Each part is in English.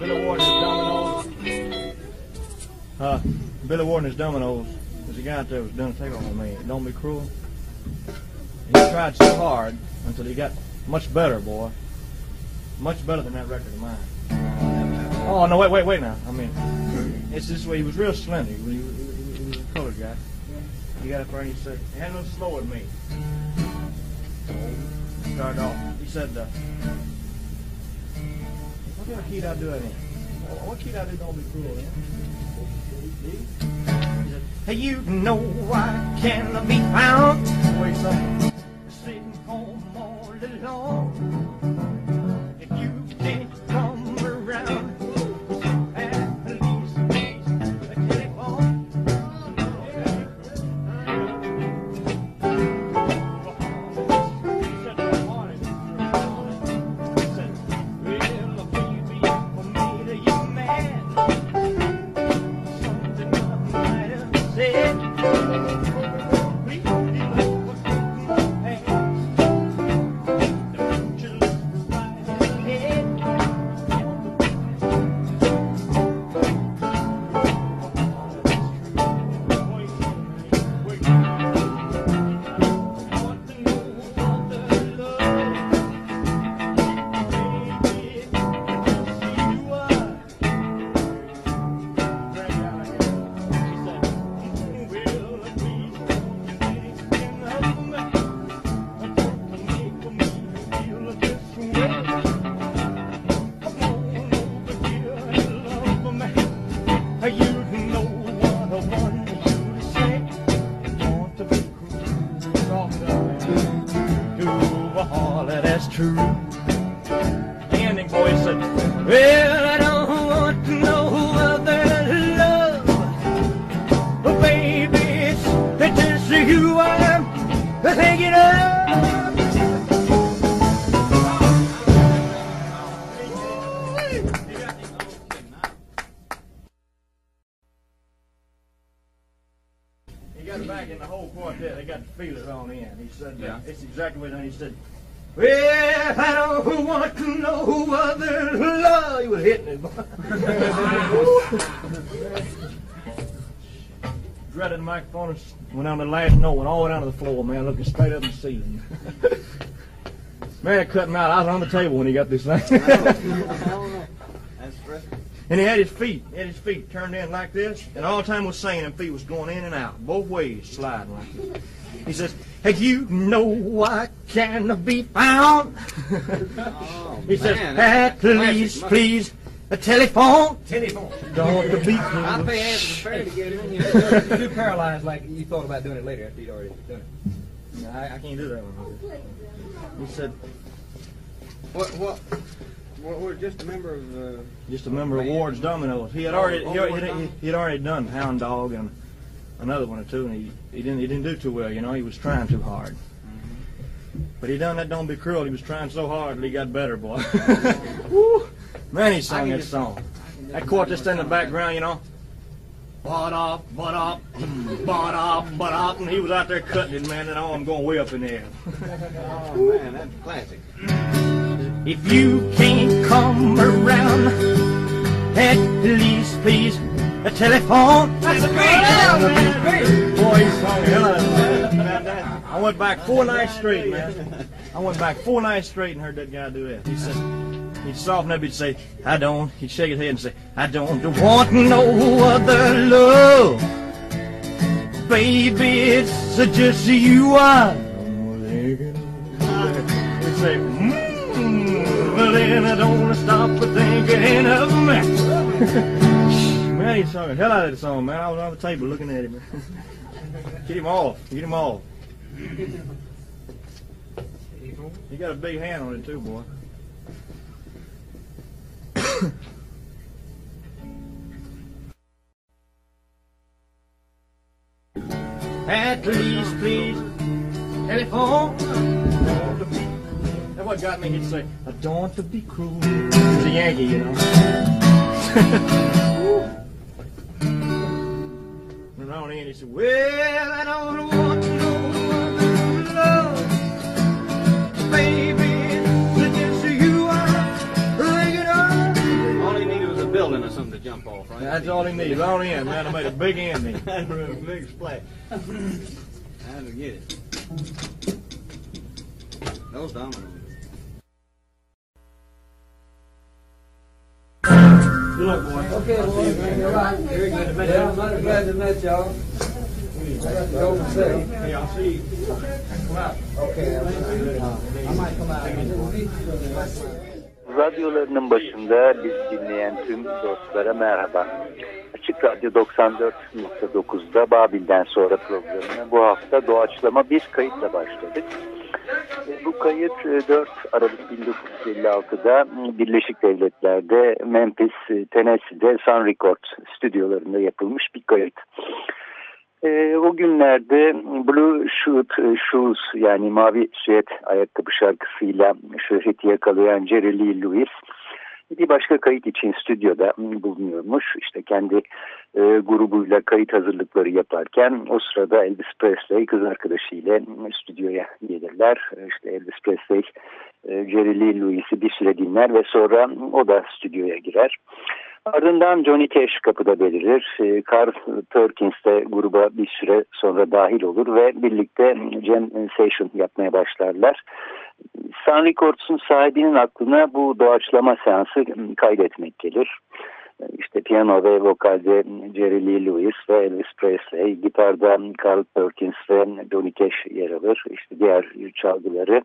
Billy Ward and his Dominoes. Uh, Billy Ward and his Dominoes. There's a guy out there who's done a takeoff on me. Don't be cruel. He tried so hard until he got much better, boy. Much better than that record of mine. Oh no, wait, wait, wait now. I mean, it's this way. He was real slender. He was, he was, he was a colored guy. He got up there and he said, "Handle slow with me." Started off. He said, uh, "What do you know I can be found." Wait, something. Sitting was hitting. Dreaded the microphone and went on the last note, went all the way down to the floor, man, looking straight up at the ceiling. man, cut him out. I was on the table when he got this thing. And he had his feet, he had his feet turned in like this, and all the time was saying them feet was going in and out, both ways, sliding like this. He says, Hey, you know I can't be found. Oh, he says, oh, man, At least, please, a telephone. Telephone. Don't be I cruel. pay half the fare to get in here. Too paralyzed, like you thought about doing it later after you'd already done it. I, I can't do that one. He said, What, what, what, we're just a member of, uh, just a member of Ward's Dominoes. He had Oh, already oh, he, he, he, he had already done Hound Dog and another one or two, and he, he didn't he didn't do too well. You know, he was trying too hard. But he done that. Don't be cruel. He was trying so hard, and he got better, boy. Man, he sung that song. That quartet's in the background, you know. Butt up, butt up, hmm, butt up, butt up, and he was out there cutting it, man, and oh, I'm going way up in the air. oh man, that's classic. If you can't come around, at least please a telephone. That's a great. Boy, he sung hell it. I went back four nights straight, man. I went back four nights straight and heard that guy do that. He said, he'd soften up, he'd say, I don't. He'd shake his head and say, I don't want no other love. Baby, it's just you I He'd say, mmm, well then I don't want to stop thinking of me. man, he sung the hell out of the song, man. I was on the table looking at him. Get him off. Get him off. He got a big hand on it too, boy. At least, please, telephone. That's what got me. He'd say, I don't want to be cruel. He's a Yankee, you know. and on in, he said, Well, I don't That's all he needs. All in, man. I made a big ending. Big splash. I How to get it? Those dominoes. Good luck, boy. Okay, boy. All right. Very good to meet you. Yeah, I'm glad to meet y'all. I got to go and see. Hey, I'll see you. Come out. Okay. I might come out. Radyolarının başında biz dinleyen tüm dostlara merhaba. Açık Radyo 94.9'da Babil'den sonra programına bu hafta doğaçlama bir kayıtla başladık. E, Bu kayıt e, 4 Aralık 1956'da Birleşik Devletler'de Memphis, e, Tennessee'de Sun Records stüdyolarında yapılmış bir kayıt. E, o günlerde Blue Shoot e, Shoes yani Mavi Süet ayakkabı şarkısıyla şöhreti yakalayan Jerry Lee Lewis bir başka kayıt için stüdyoda bulunuyormuş. İşte kendi e, grubuyla kayıt hazırlıkları yaparken o sırada Elvis Presley kız arkadaşıyla stüdyoya gelirler. İşte Elvis Presley e, Jerry Lee Lewis'i bir süre dinler ve sonra o da stüdyoya girer. Ardından Johnny Cash kapıda belirir. E, Carl Perkins de gruba bir süre sonra dahil olur ve birlikte jam session yapmaya başlarlar. Sun Records'un sahibinin aklına bu doğaçlama seansı kaydetmek gelir. İşte piyano ve vokalde Jerry Lee Lewis ve Elvis Presley, gitarda Carl Perkins ve Johnny Cash yer alır. İşte diğer çalgıları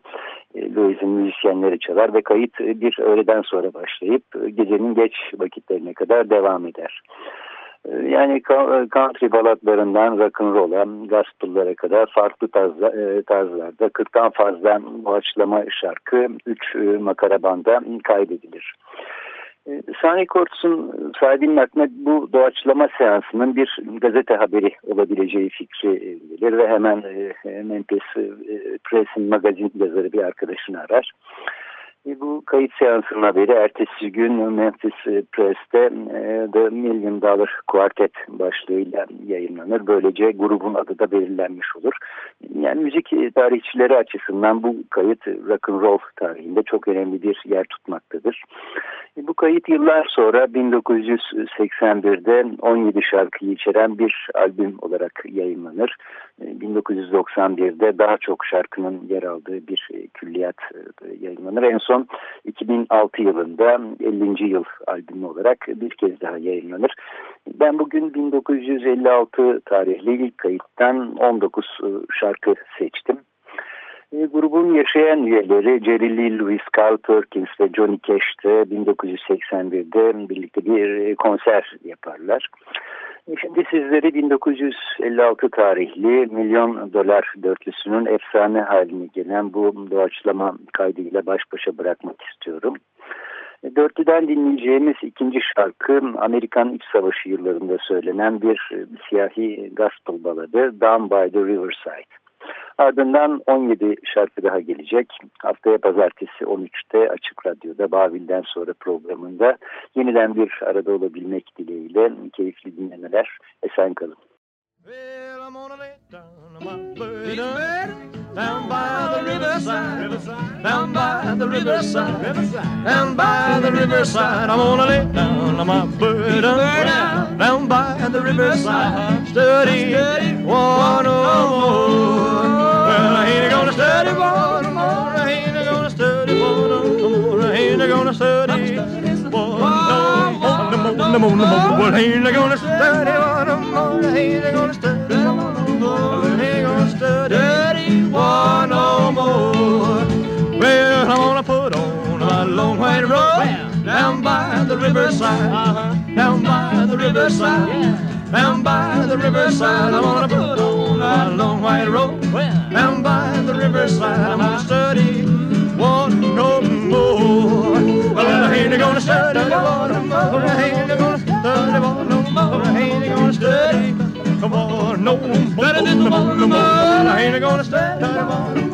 e, Lewis'in müzisyenleri çalar ve kayıt bir öğleden sonra başlayıp gecenin geç vakitlerine kadar devam eder. E, Yani ka- country balatlarından rock'n'roll'a, gospel'lara kadar farklı tarzda, e, tarzlarda 40'tan fazla doğaçlama şarkı 3 makara banda kaydedilir. E, Sun Records'un sahibinin aklına bu doğaçlama seansının bir gazete haberi olabileceği fikri e, gelir ve hemen e, Memphis e, Press'in magazin yazarı bir arkadaşını arar. E, Bu kayıt seansının haberi ertesi gün Memphis e, Press'te e, The Million Dollar Quartet başlığıyla yayınlanır. Böylece grubun adı da belirlenmiş olur. Yani müzik e, tarihçileri açısından bu kayıt rock and roll tarihinde çok önemli bir yer tutmaktadır. E, Bu kayıt yıllar sonra 1981'de 17 şarkıyı içeren bir albüm olarak yayınlanır. E, 1991'de daha çok şarkının yer aldığı bir e, külliyat e, yayınlanır. En son 2006 yılında 50. yıl albümü olarak bir kez daha yayınlanır. Ben bugün 1956 tarihli ilk kayıttan 19 e, şarkı seçtim. E, grubun yaşayan üyeleri Jerry Lee Lewis, Carl Perkins ve Johnny Cash de 1981'de birlikte bir e, konser yaparlar. Şimdi sizleri 1956 tarihli milyon dolar dörtlüsünün efsane haline gelen bu doğaçlama kaydıyla baş başa bırakmak istiyorum. E, Dörtlüden dinleyeceğimiz ikinci şarkı Amerikan İç Savaşı yıllarında söylenen bir e, siyahi gospel baladı Down by the Riverside. Ardından 17 şarkı daha gelecek. Haftaya pazartesi 13'te Açık Radyo'da Babil'den sonra programında yeniden bir arada olabilmek dileğiyle keyifli dinlemeler. Esen kalın. Down by the riverside, down by the riverside, down by the riverside. I'm gonna lay down my burden down by the riverside, study one more. More, no more, no. Well, I ain't gonna study one more. I ain't gonna study one more. I ain't gonna study one no more. Well, I'm gonna put on my long white robe down by the riverside, down by the riverside. Down by the riverside, I'm gonna put on my long white robe. Down by the riverside, I'm gonna study one no more. Ain't gonna study no more. I ain't gonna study no more. I ain't gonna study on no more. Better than one no more. I ain't gonna study no more.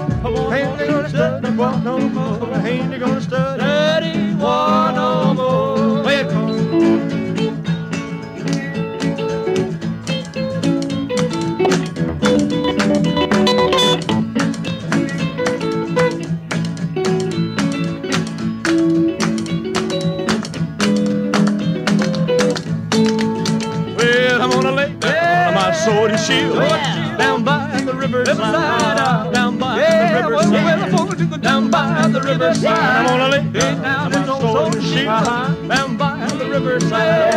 Riverside,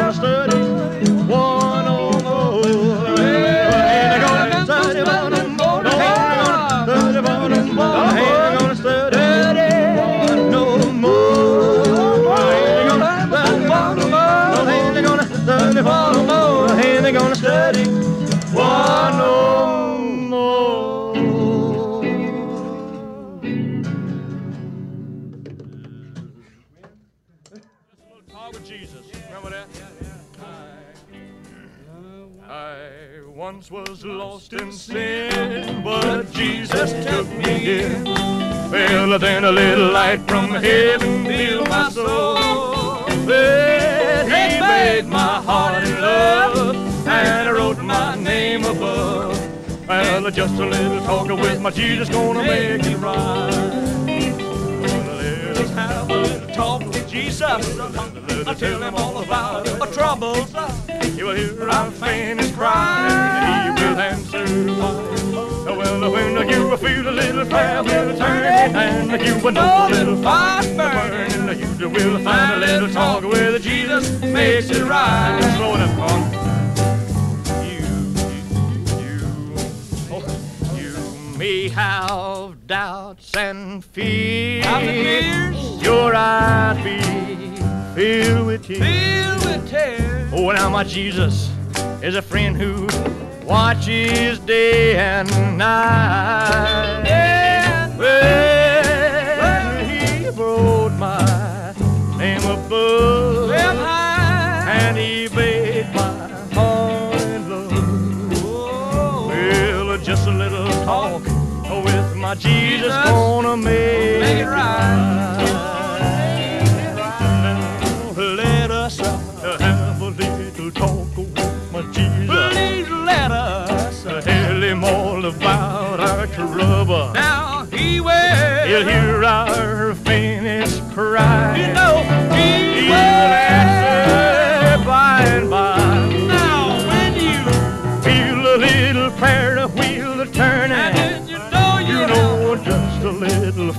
just a little talk with my Jesus gonna make it right. Let us have a little talk with Jesus. I'll tell him all about our troubles. He will hear our faintest cry, and he will answer why. Well, when you feel a little fire will turn, and you will know a little fire burning, you will find a little talk with Jesus makes it right. Slow it up, may have doubts and fears. Your eyes be filled with tears. Filled with tears. Oh, now my Jesus is a friend who watches day and night. Well, he wrote my name above, talk with my Jesus gonna make it right. Let us have a little talk with my Jesus. Please let us tell him all about our trouble. Now he will. He'll hear our faintest cry. You know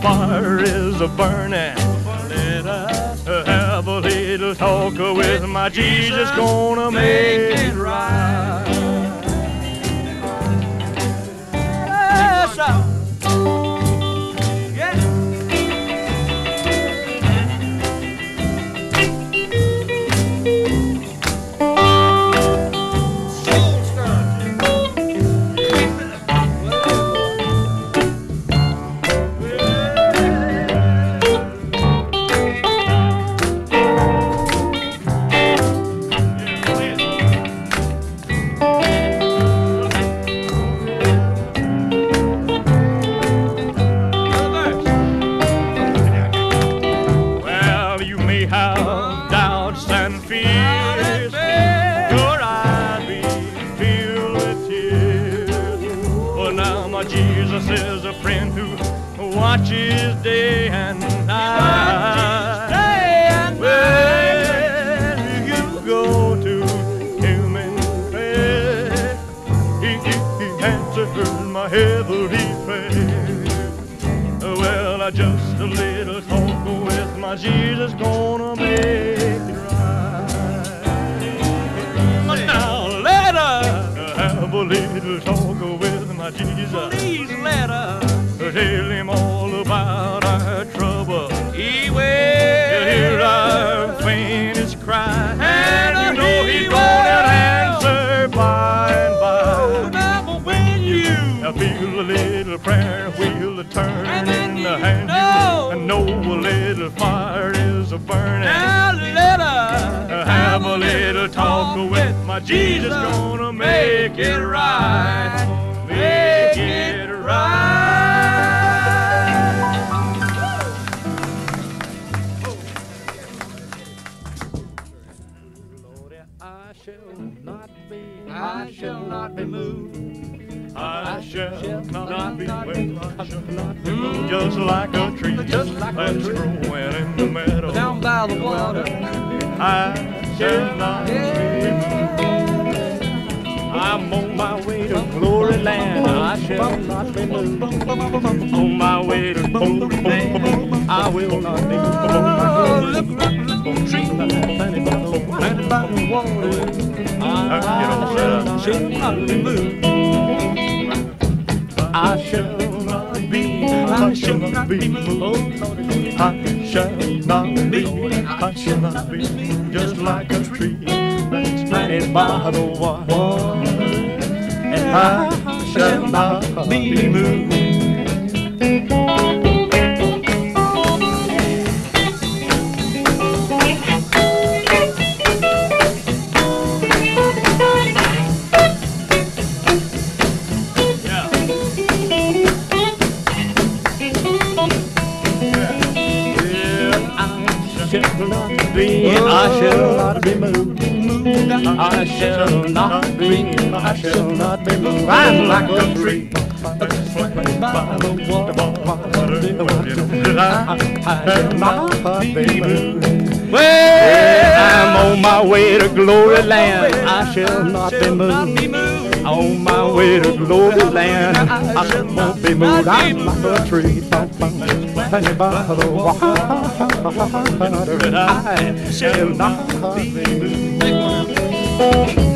fire is a burning. Let us have a little talk with my Jesus, gonna make it right. Little fire is a burning. Now let us uh, have a little talk with my Jesus, gonna make it right, make it right. I shall not be, I shall not be moved. I shall not be moved. I shall not be moved. Just like a tree, just like that's growing in the meadow. Down by the water. I shall not be moved. I'm on my way to glory land. I shall not be moved. On my way to glory land. I will not be moved. Oh, look around, tree planted by the planted by the water. I shall not be moved. I shall not be, I shall not be moved. I shall not be, I shall not be just like a tree that's planted by the water. And I shall not be moved. Shall not be moved. I shall not be, I shall not be moved. I'm like a tree. by the water. I shall not be moved. Well, I'm on my way to glory land. I shall not be moved. On my way to glory land. I shall not be moved. I'm like a tree. Planted by the water. I shall not be moved.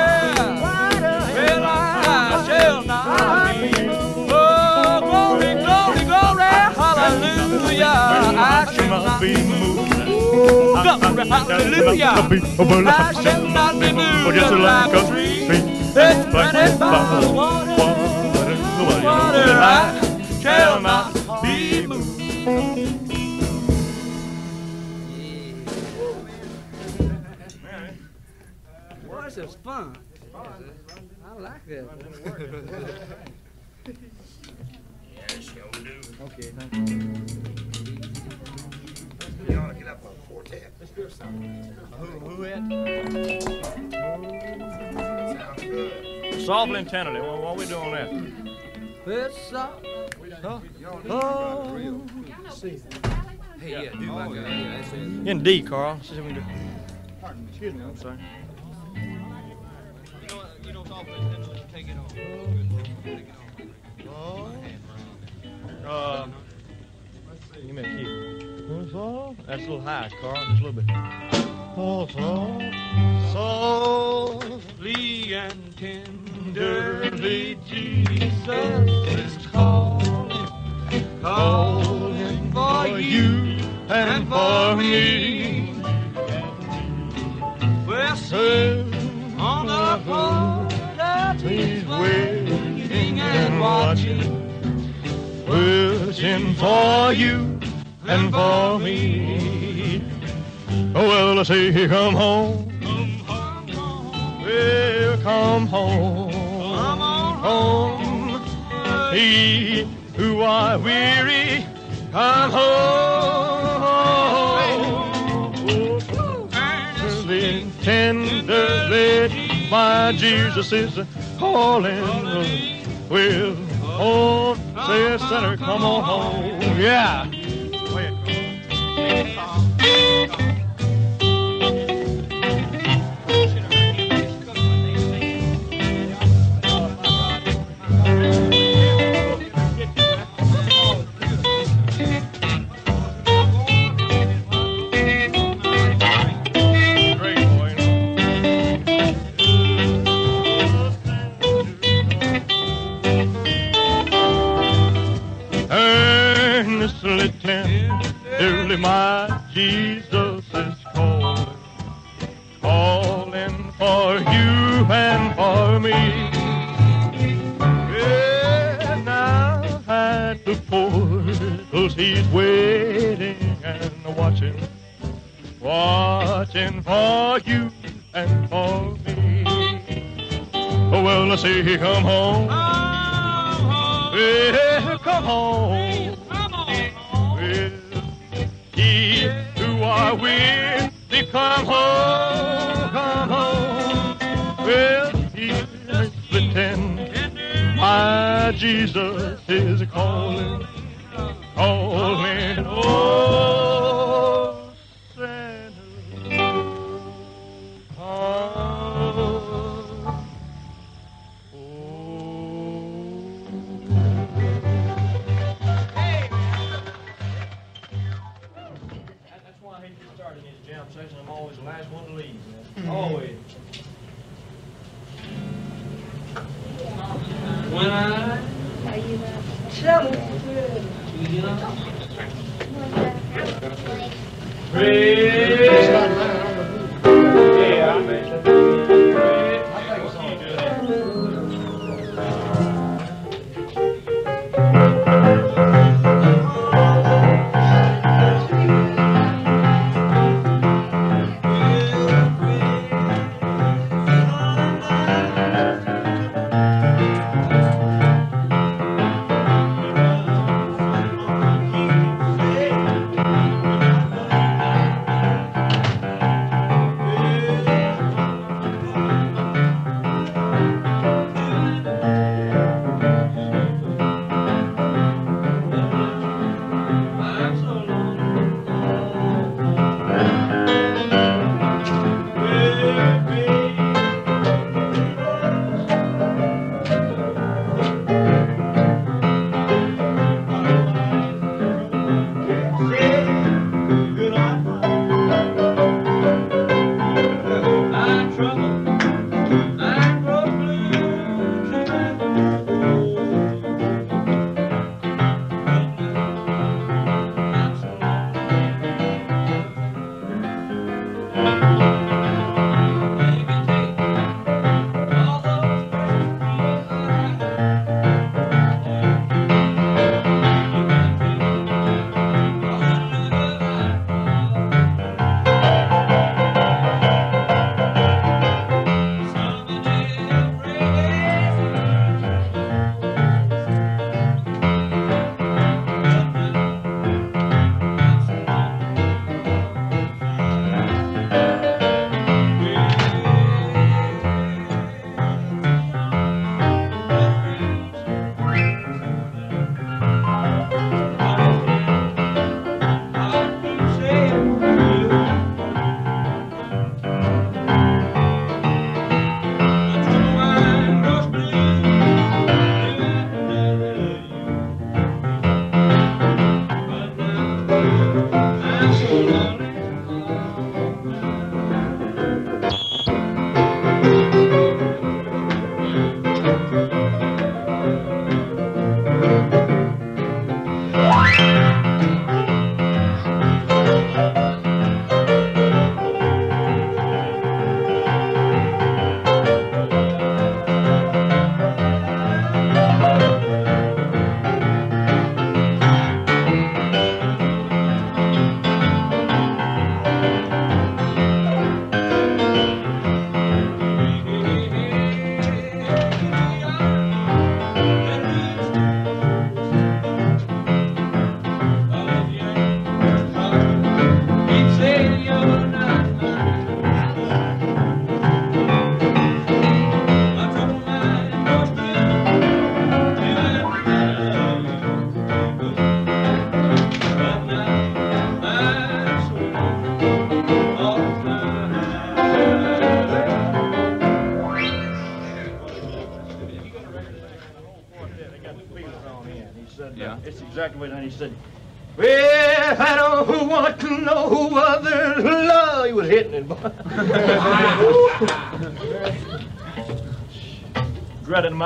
hallelujah. I shall not be moved. Just like a tree. It's planted by the water, water, I shall not be moved. Boy, this is fun. I like that. Okay. Softly and tenderly. What, what we doing there? It's uh, Oh. Hey, yeah, do like that. Yeah, that's it. In D, Carl. See what we do. Excuse me, I'm sorry. Uh, give me a key. That's a little high, Carl. Just a little bit. Oh, so, softly and tenderly, Jesus is calling, calling for you and for me. We're on the porch, he's waiting and watching wishing for you and for me. Oh, well, I say, come home. Come home, come home. Well, come home. Home. He who are weary, come home. Oh, earnestly, tenderly, my Jesus is calling. Well, oh, say, sinner, come on home. Yeah. Yeah.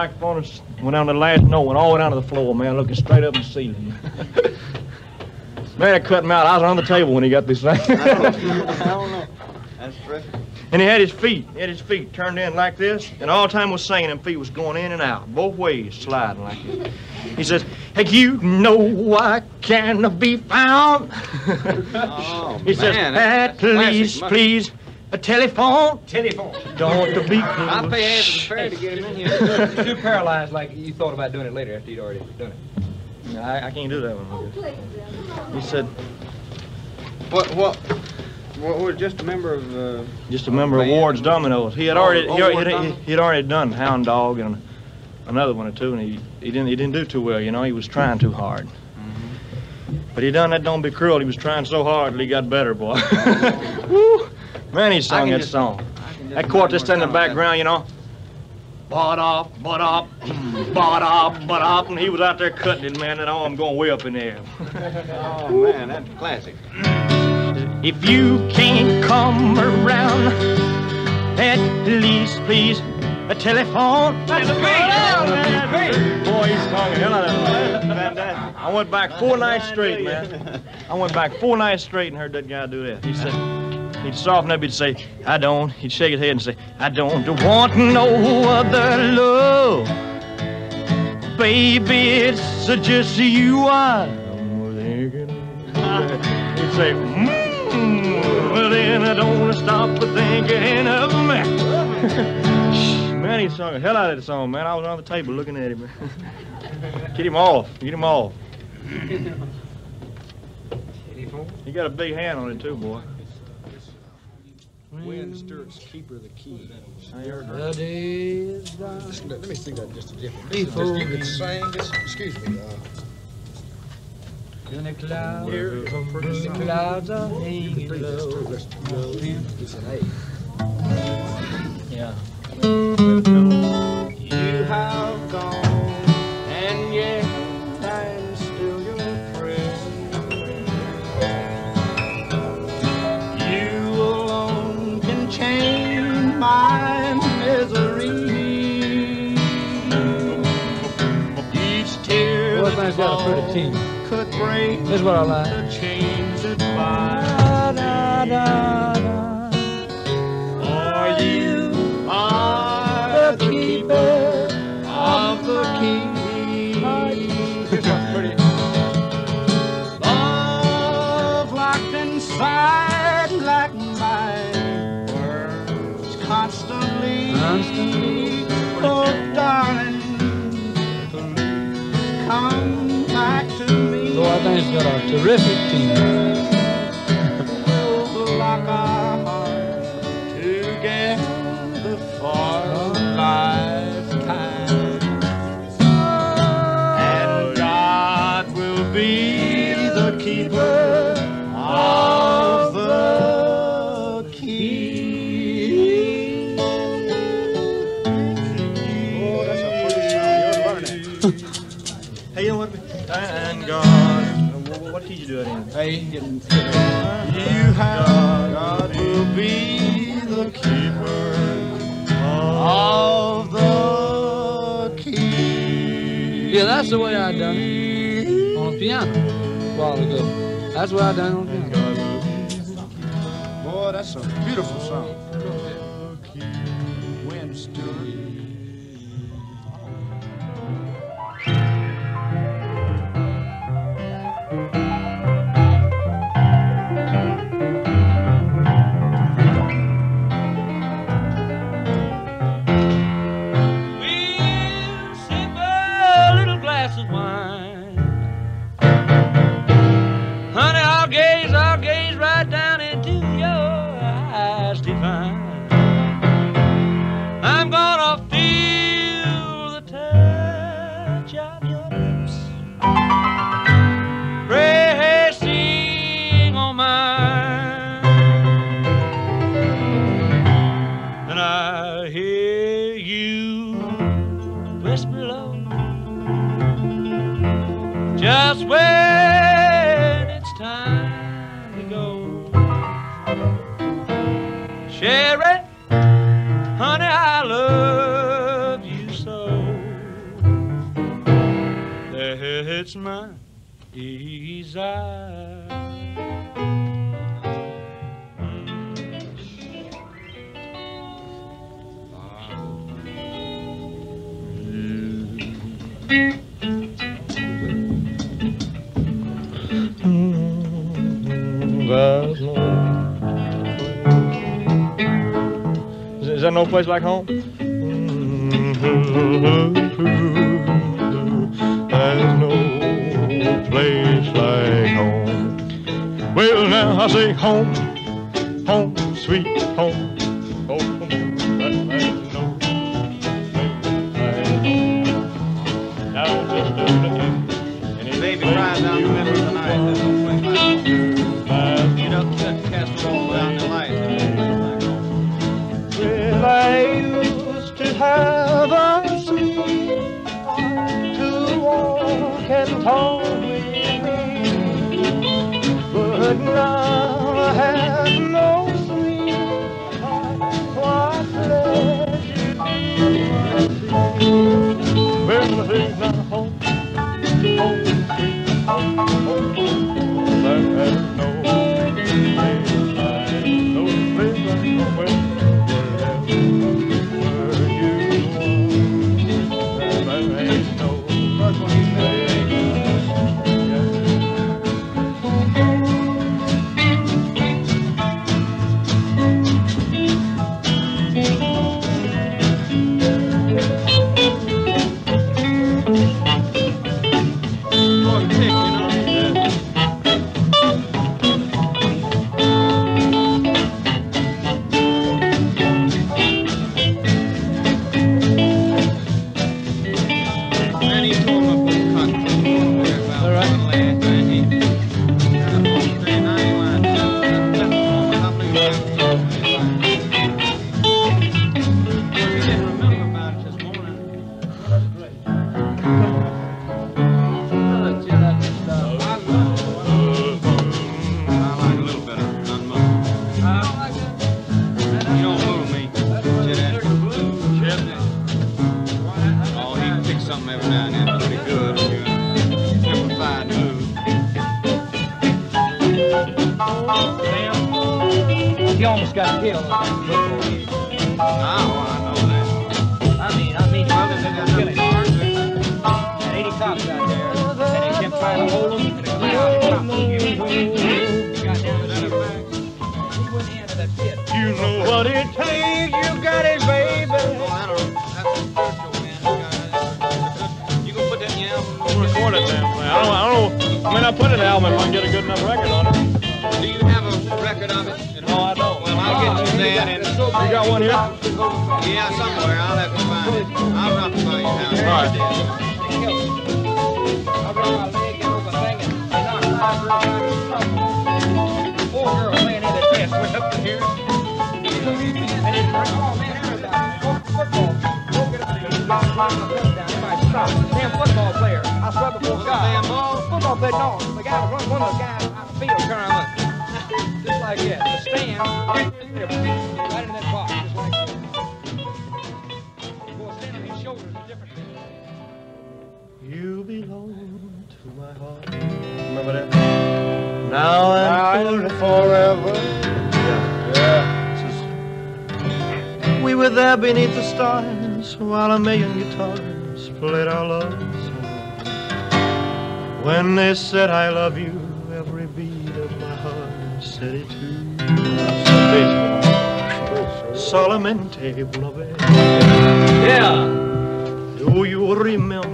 Microphone and went down to the last note, went all the way down to the floor, man, looking straight up in the ceiling. man, it cut him out. I was on the table when he got this thing. I don't know. That's. And he had his feet, he had his feet turned in like this, and all the time was singing, them feet was going in and out, both ways, sliding like this. He says, Hey, you know I can be found. Oh, he says, man, At that's classic please, a telephone. Telephone. Don't be I'll pay half of the fare to get him in here. You're too paralyzed like you thought about doing it later after you'd already done it. I, I can't do that one. He said, What, what, what, we're just a member of, uh, just a member of Ward's Dominoes. He had Oh, already, oh, he, Ward he, he, had already done Hound Dog and another one or two, and he, he didn't he didn't do too well. You know, he was trying too hard. But he done that. Don't be cruel. He was trying so hard till he got better, boy. Woo! Man, he sung that just- song. I can just That quartet just in the background, you know. Bought off, bought off, bought off, bought off, and he was out there cutting it, man, and oh, I'm going way up in there. Oh, man, that's classic. If you can't come around, at least please a telephone. That's great. Boy, he sung the hell out of it. I went back four nights straight, man. I went back four nights straight and heard that guy do that. He said, he'd soften up, he'd say, I don't. He'd shake his head and say, I don't want no other love. Baby, it's just you I'm thinking. He'd say, mmm, well then I don't want to stop thinking of me. Man, he sung the hell out of that song, man. I was on the table looking at him. Get him off. Get him off. He got a big hand on it too, boy. Win Stewart's keeper the key. That. Gone Just let, let me sing that just a different. Before Just, you can sing. Just, excuse me. Uh, in the clouds, here is the clouds are hanging low. go. It's an A. Yeah. You have gone, and yet could break This is what I like. the chains that bind. For got a terrific team. Together for a lifetime. And God will be the keeper that's the way I done on the piano. A while ago. That's way I done back home? were there beneath the stars while a million guitars played our love song. When they said I love you, every beat of my heart said it too. Solamente Blove. Yeah. Do you remember?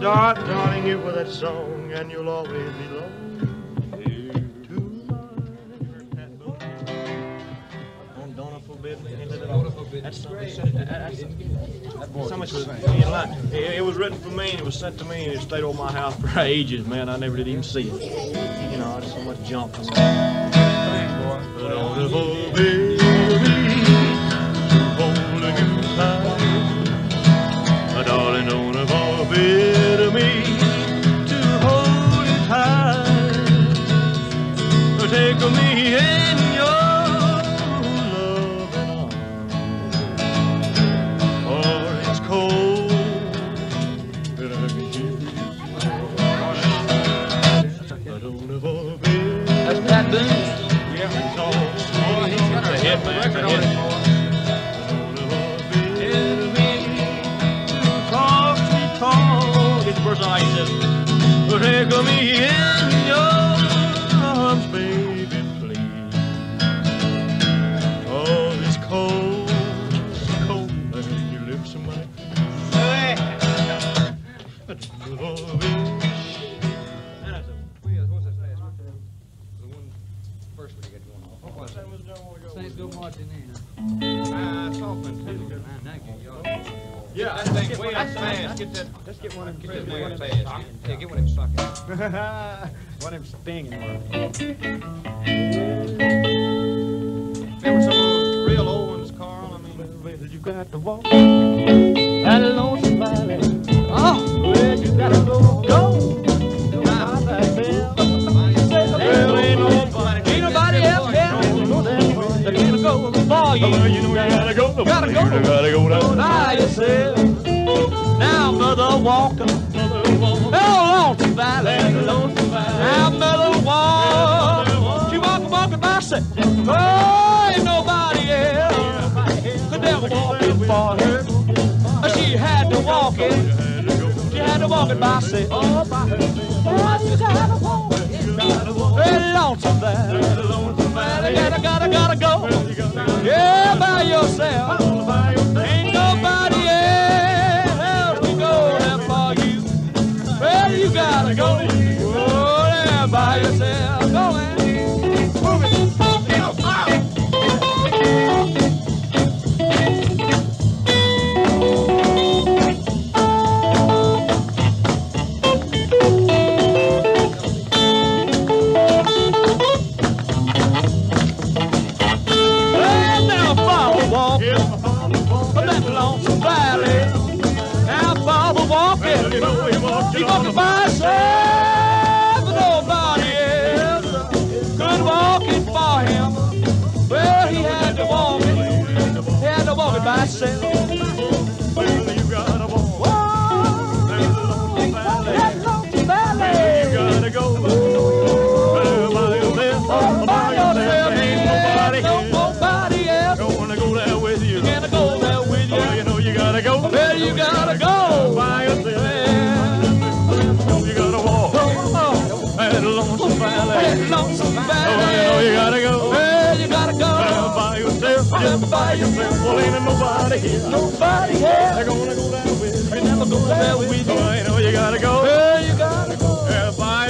Darling, you were that song, and you'll always be loved. That's great. That's, that's how much it? It was written for me, and it was sent to me, and it stayed on my house for ages, man. I never did even see it. You know, I just so much junk. But on the bobby, darling, on the bobby. Take me in your arms, baby, please. Oh, it's cold, cold, and your lips are. Ah, y'all. Yeah, I think way up fast. Get that. Let's get one of Get them. that way up fast. Yeah, get one of them sockets. one of them stinging ones. Remember some of those real old ones, Carl? I mean, did You got to walk that lonesome valley. Oh, Where you gotta go, go. Go by thyself. There ain't nobody, ain't nobody else here go that way. that can go for you. You know you gotta go. Gotta go. You gotta go down. By yourself. Now, Mother Walker. Oh, Lonesome Valley. Now, Mother Walker. She walking, walking by herself. Oh, ain't nobody else could ever walk it for her. She had to walk it. She had to walk it by herself. Oh, by. Oh, you gotta walk it. Hey, Lonesome Valley. Valley. Gotta, gotta, gotta go. Yeah, by yourself. By yourself. Yourself. Well, ain't nobody here. Nobody here. They're gonna go there with you. can never go there with you. Oh, you know you gotta go. Well, you gotta go. Yeah, by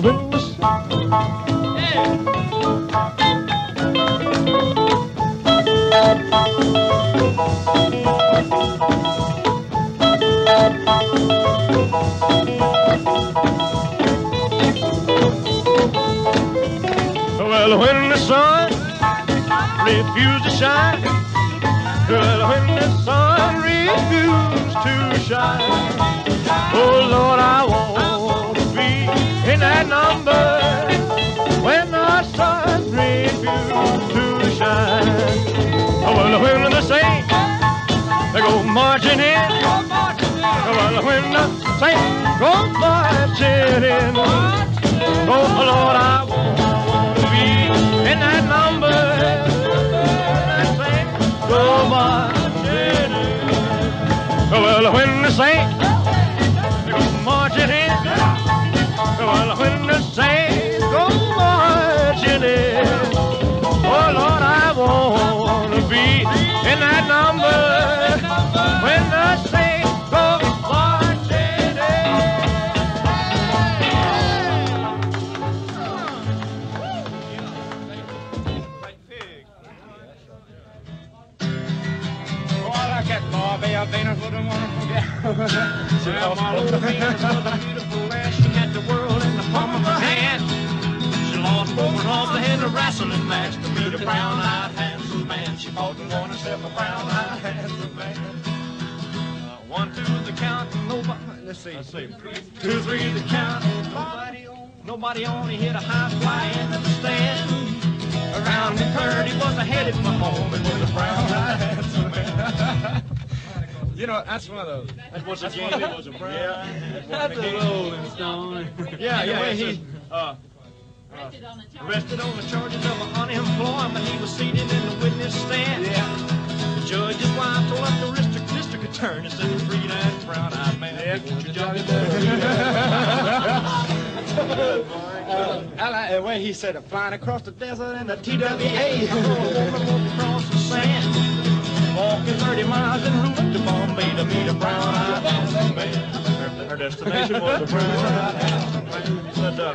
Well, when the Well, when the sun refused to shine, well, when the sun refused to shine, oh Lord, I want to shine. Oh, well, when the saints they go marching in, oh, well, when the saints go marching in, oh Lord, I want to be in that number. Oh, oh, well, when the saints go marching in, well, when the saints go marching in, oh Lord, I want to be in that number. When the saints go marching Oh, I like that Barbie Venus was a wonderful gal. Well, Milo Venus was a beautiful She lost both her arms. They had a wrestling match to meet a brown-eyed handsome man. She fought and won herself a brown-eyed handsome man. Uh, one, two, the count. Nobody. Let's see. Let's see. Two, three, the count. Nobody, on- nobody only hit a high fly into the stand. Around the third, he was headed for home. It was a brown-eyed handsome man. You know, that's one of those. That was a Jamie, was a brown. Yeah. That's a Rolling Stone. Yeah, yeah, Anyway, he, he- uh, Arrested on the charge. arrested on the charges of unemployment. He was seated in the witness stand. Yeah. The judge's wife told up the district, district attorney, said the freed and brown-eyed man. Won't you jump in I like the way he said it, flying across the desert in the TWA. across the sand. Walking 30 miles en route to Bombay to meet a brown-eyed man. Her destination was a brown-eyed man. Said, uh,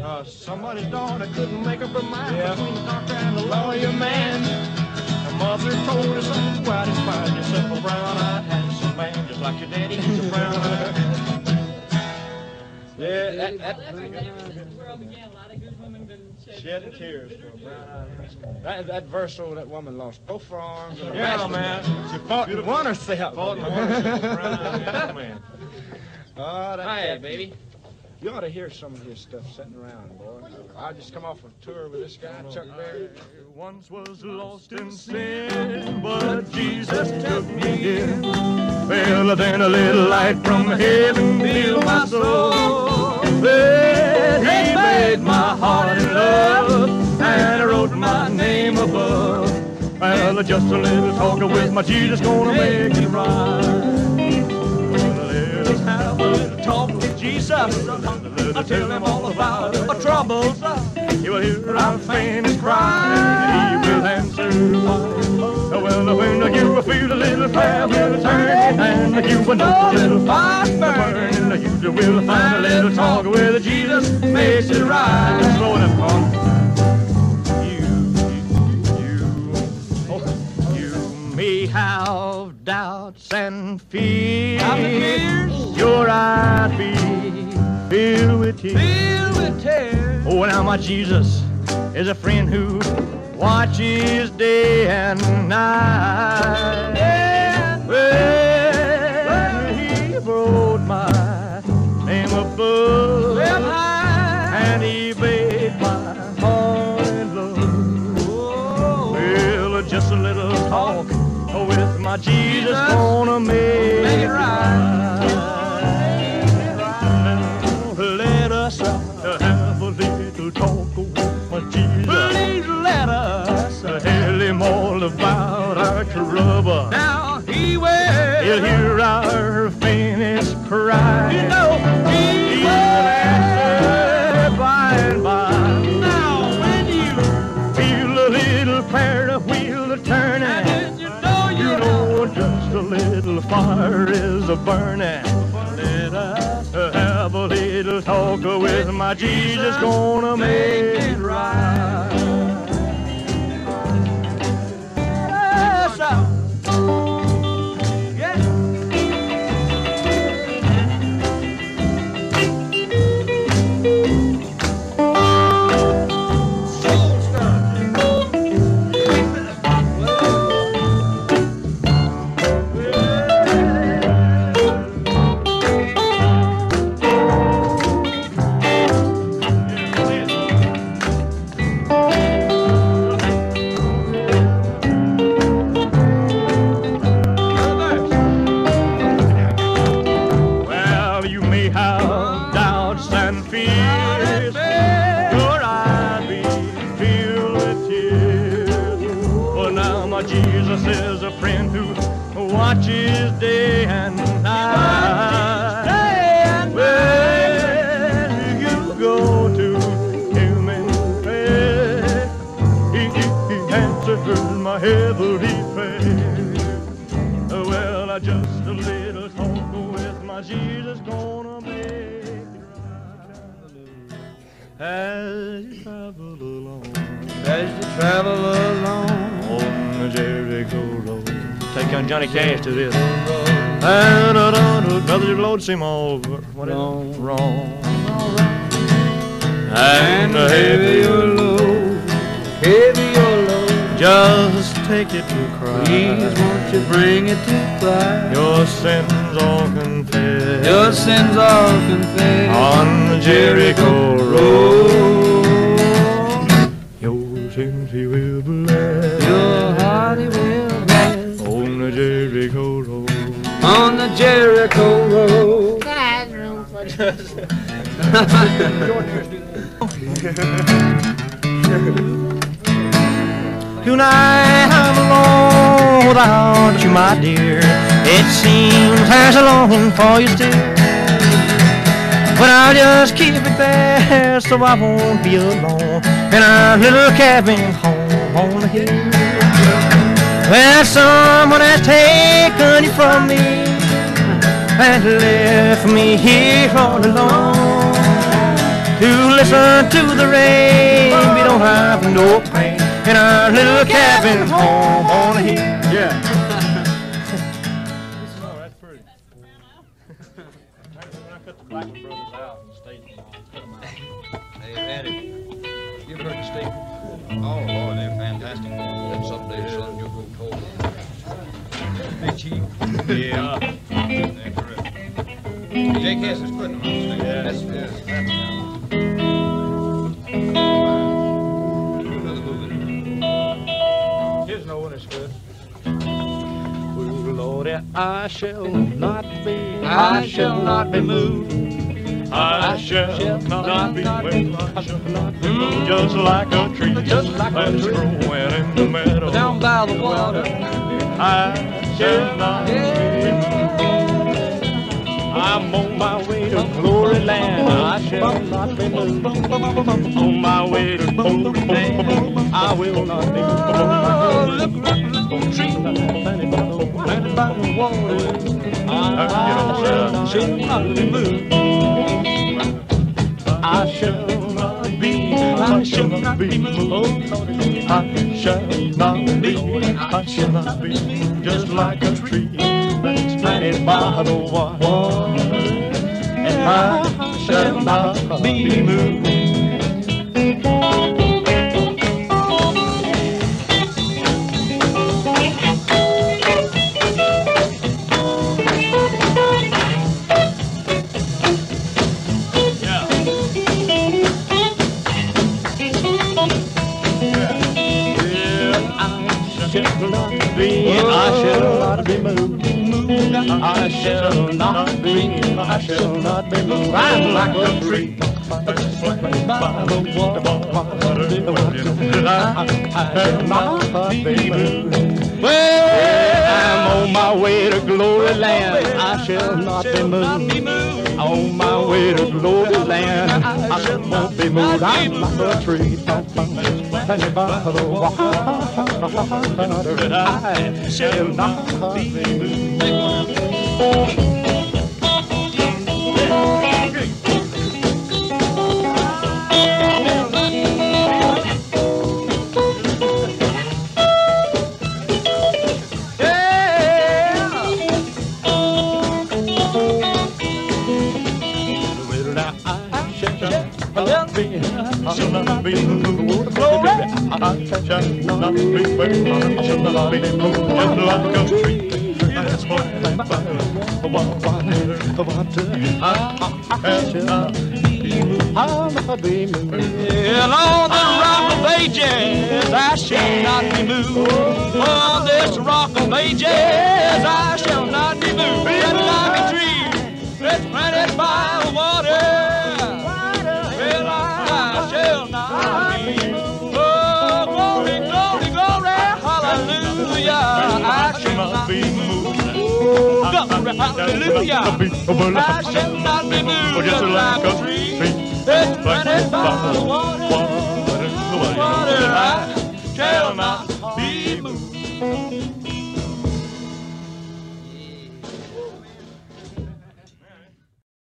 uh, somebody's daughter couldn't make up her mind between the doctor and the lawyer man. Her mother told her son, go out and find yourself a brown-eyed handsome man, just like your daddy, he's a brown-eyed handsome. Yeah, that, that, That's when the world began. A lot of good women been shed. shed tears for a brown-eyed handsome That, that verse over that woman lost both her arms. and her Yeah, wrestling man. She fought and won herself. Fought and won herself brown-eyed handsome man. Oh, that, Hi, baby. You ought to hear some of his stuff sitting around, boy. I just come off a tour with this guy, Chuck Berry. once was lost in sin, but Jesus took me in. Well, then a little light from heaven filled my soul. Well, he made my heart in love, and I wrote my name above. Well, just a little talking with my Jesus gonna make it right. Let us have a little talk Jesus. I'll tell him all about our troubles. He will hear our faintest cry. And he will answer why. Well, when you will feel a little fire will turn, and you will know a little fire burning, you will find a little talk with Jesus makes it right. Slow. You, you, oh, you doubts and fears. Your eyes be filled with tears. Filled with tears. Oh, now my Jesus is a friend who watches day and night. Yeah. Well, he wrote my name above. My Jesus gonna make it right. Let us have a little talk with Jesus. Please let us tell him all about our trouble. Now he will. He'll hear our faintest cry. Fire is a burning. Let us have a little little talk with my Jesus gonna make it right. Travel along on the Jericho road. Take on Johnny Cash to this. Brother, your load seem all wrong, wrong. And the heavier load, heavier load. Just take it to Christ. Please, won't you bring it to Christ? Your sins all confessed. Your sins all confessed. On the Jericho oh. road. Your he will bless. Your heart he will bless. On the Jericho road. On the Jericho road. Tonight I'm alone without you, my dear. It seems there's a longing for you still. But I'll just keep it there so I won't be alone in our little cabin home on the hill. Well, someone has taken you from me and left me here all alone to listen to the rain. We don't have no pain in our little cabin home on the hill. Yeah. Yeah. Jake Hess is putting them on the stage. Yeah. That's, that's, that's Another. Here's no one that's good. Oh, Lord, I shall not be, I shall not be moved. I shall not be moved. I shall not be moved. Just like a tree, just like a tree growing in the meadow. Down by the water. I I'm on my way to glory land. I shall not be moved. On my way to glory land. I will not be moved. Planted by the water. I shall not be moved. I shall I shall not be moved. I shall not be, I shall not be just like a tree that's planted by the water. And I shall not be moved. I shall not be moved. I shall not be, I shall not be moved. I'm like a tree. by the water. I shall not be moved. Well, I'm on my way to glory land. I shall not be moved. On my way to glory land. I shall not be moved. I'm like a tree by the water. I shall not be moved. Be moved. I shall not be moved. Just like a tree. That's what I'm. I shall not be moved. I'll not be moved. And on the rock of ages, I shall not be moved. On this rock of ages, I shall not be moved. Just like a tree Hallelujah. I shall not be moved. Just like a tree that's planted by the water. Water, I shall not.